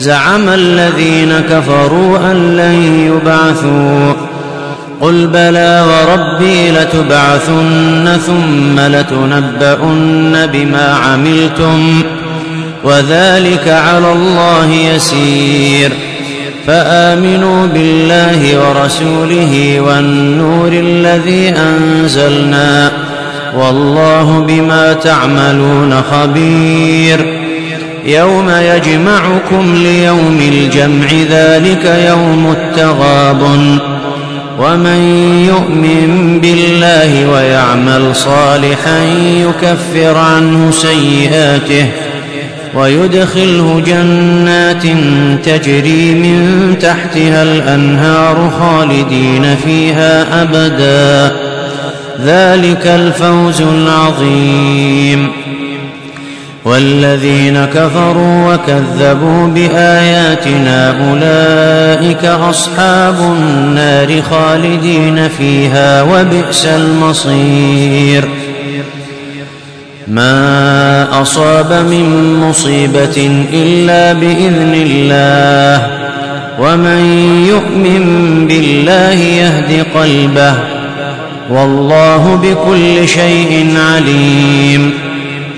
زعم الذين كفروا أن لن يبعثوا. قل بلى وربي لتبعثن ثم لتنبؤن بما عملتم وذلك على الله يسير. فآمنوا بالله ورسوله والنور الذي أنزلنا والله بما تعملون خبير. يوم يجمعكم ليوم الجمع ذلك يوم التغابن. ومن يؤمن بالله ويعمل صالحا يكفر عنه سيئاته ويدخله جنات تجري من تحتها الأنهار خالدين فيها أبدا. ذلك الفوز العظيم. والذين كفروا وكذبوا بآياتنا أولئك أصحاب النار خالدين فيها وبئس المصير. ما أصاب من مصيبة إلا بإذن الله ومن يؤمن بالله يهد قلبه والله بكل شيء عليم.